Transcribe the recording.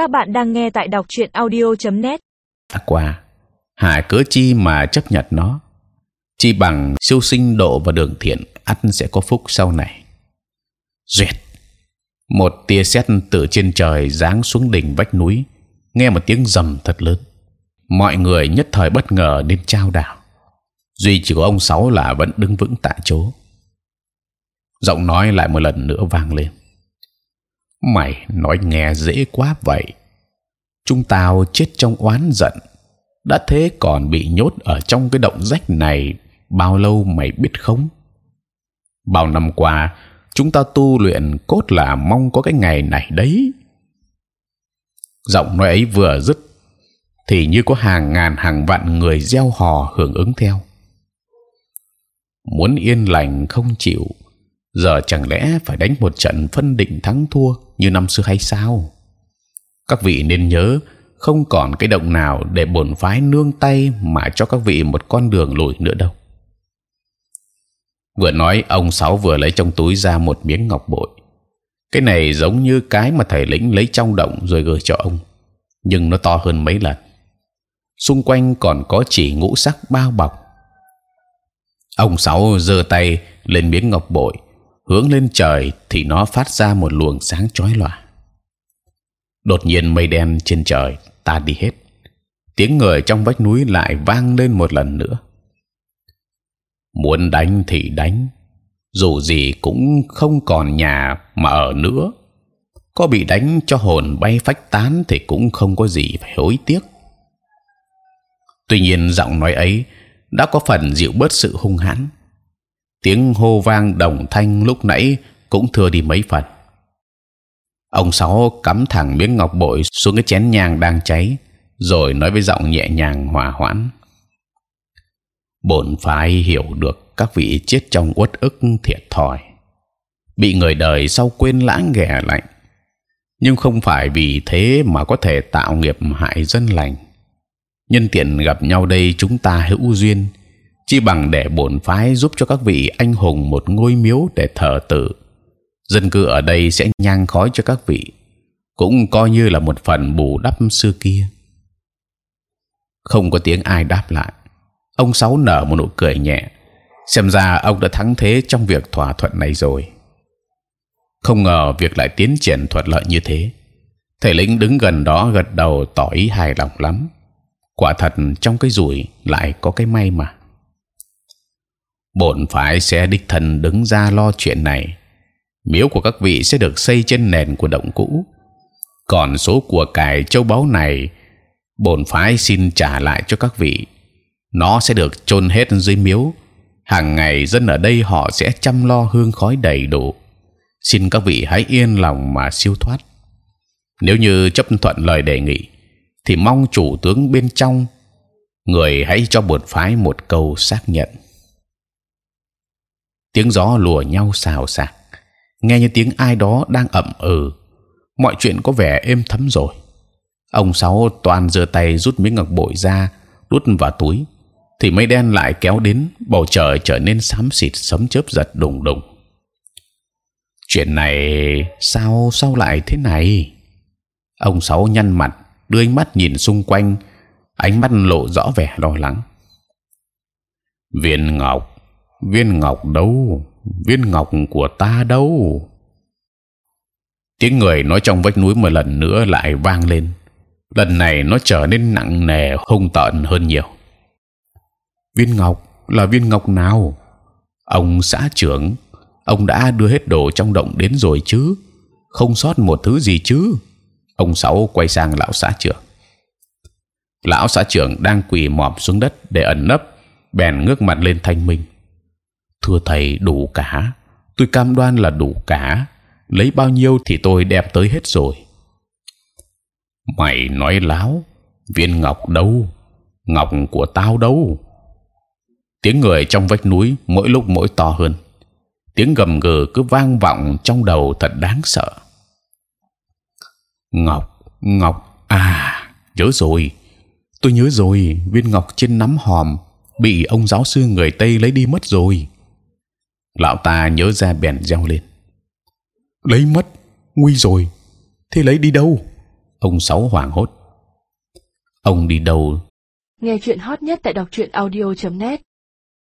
Các bạn đang nghe tại đọc truyện audio.net. À, Qua, Hải cớ chi mà chấp nhận nó? Chi bằng siêu sinh độ và đường thiện, ăn sẽ có phúc sau này. Duyệt, một tia sét từ trên trời giáng xuống đỉnh vách núi, nghe một tiếng rầm thật lớn. Mọi người nhất thời bất ngờ nên trao đảo. Duy chỉ có ông sáu là vẫn đứng vững tại chỗ. Giọng nói lại một lần nữa vang lên mày nói nghe dễ quá vậy. Chúng tao chết trong oán giận. Đã thế còn bị nhốt ở trong cái động rách này, bao lâu mày biết không? Bao năm qua, chúng ta tu luyện cốt là mong có cái ngày này đấy. Giọng nói ấy vừa dứt, thì như có hàng ngàn hàng vạn người gieo hò hưởng ứng theo. Muốn yên lành không chịu giờ chẳng lẽ phải đánh một trận phân định thắng thua như năm xưa hay sao? Các vị nên nhớ không còn cái động nào để bổn phái nương tay mà cho các vị một con đường lùi nữa đâu. Vừa nói ông sáu vừa lấy trong túi ra một miếng ngọc bội. Cái này giống như cái mà thầy lĩnh lấy trong động rồi gửi cho ông, nhưng nó to hơn mấy lần. Xung quanh còn có chỉ ngũ sắc bao bọc. Ông sáu giơ tay lên miếng ngọc bội hướng lên trời thì nó phát ra một luồng sáng chói lòa. Đột nhiên mây đen trên trời ta đi hết, tiếng người trong vách núi lại vang lên một lần nữa. Muốn đánh thì đánh, dù gì cũng không còn nhà mà ở nữa. Có bị đánh cho hồn bay phách tán thì cũng không có gì phải hối tiếc. Tuy nhiên giọng nói ấy đã có phần dịu bớt sự hung hãn tiếng hô vang đồng thanh lúc nãy cũng thừa đi mấy phần. Ông sáu cắm thẳng miếng ngọc bội xuống cái chén nhang đang cháy, rồi nói với giọng nhẹ nhàng hòa hoãn: bổn phái hiểu được các vị chết trong uất ức thiệt thòi, bị người đời sau quên lãng ghẻ lạnh, nhưng không phải vì thế mà có thể tạo nghiệp hại dân lành. Nhân tiện gặp nhau đây chúng ta hữu duyên chi bằng để bổn phái giúp cho các vị anh hùng một ngôi miếu để thờ tự. Dân cư ở đây sẽ nhang khói cho các vị, cũng coi như là một phần bù đắp xưa kia. Không có tiếng ai đáp lại. Ông sáu nở một nụ cười nhẹ. Xem ra ông đã thắng thế trong việc thỏa thuận này rồi. Không ngờ việc lại tiến triển thuận lợi như thế. Thầy lĩnh đứng gần đó gật đầu tỏ ý hài lòng lắm. Quả thật trong cái rủi lại có cái may mà bổn phái sẽ đích thân đứng ra lo chuyện này. Miếu của các vị sẽ được xây trên nền của động cũ. Còn số của cải châu báu này, bổn phái xin trả lại cho các vị. Nó sẽ được chôn hết dưới miếu. Hàng ngày dân ở đây họ sẽ chăm lo hương khói đầy đủ. Xin các vị hãy yên lòng mà siêu thoát. Nếu như chấp thuận lời đề nghị, thì mong chủ tướng bên trong người hãy cho bổn phái một câu xác nhận tiếng gió lùa nhau xào xạc. Nghe như tiếng ai đó đang ậm ừ. Mọi chuyện có vẻ êm thấm rồi. Ông sáu toàn giơ tay rút miếng ngọc bội ra, đút vào túi. Thì mây đen lại kéo đến, bầu trời trở nên xám xịt, sấm chớp giật đùng đùng. Chuyện này sao sao lại thế này? Ông sáu nhăn mặt, đưa ánh mắt nhìn xung quanh, ánh mắt lộ rõ vẻ lo lắng. Viên ngọc viên ngọc đâu? Viên ngọc của ta đâu? Tiếng người nói trong vách núi một lần nữa lại vang lên. Lần này nó trở nên nặng nề, hung tợn hơn nhiều. Viên ngọc là viên ngọc nào? Ông xã trưởng, ông đã đưa hết đồ trong động đến rồi chứ? Không sót một thứ gì chứ? Ông sáu quay sang lão xã trưởng. Lão xã trưởng đang quỳ mọp xuống đất để ẩn nấp, bèn ngước mặt lên thanh minh thưa thầy đủ cả. Tôi cam đoan là đủ cả. Lấy bao nhiêu thì tôi đem tới hết rồi. Mày nói láo, viên ngọc đâu? Ngọc của tao đâu? Tiếng người trong vách núi mỗi lúc mỗi to hơn. Tiếng gầm gừ cứ vang vọng trong đầu thật đáng sợ. Ngọc ngọc à nhớ rồi. Tôi nhớ rồi, viên ngọc trên nắm hòm bị ông giáo sư người tây lấy đi mất rồi lão ta nhớ ra bèn reo lên. Lấy mất, nguy rồi. Thế lấy đi đâu? Ông sáu hoảng hốt. Ông đi đâu? Nghe chuyện hot nhất tại đọc truyện audio.net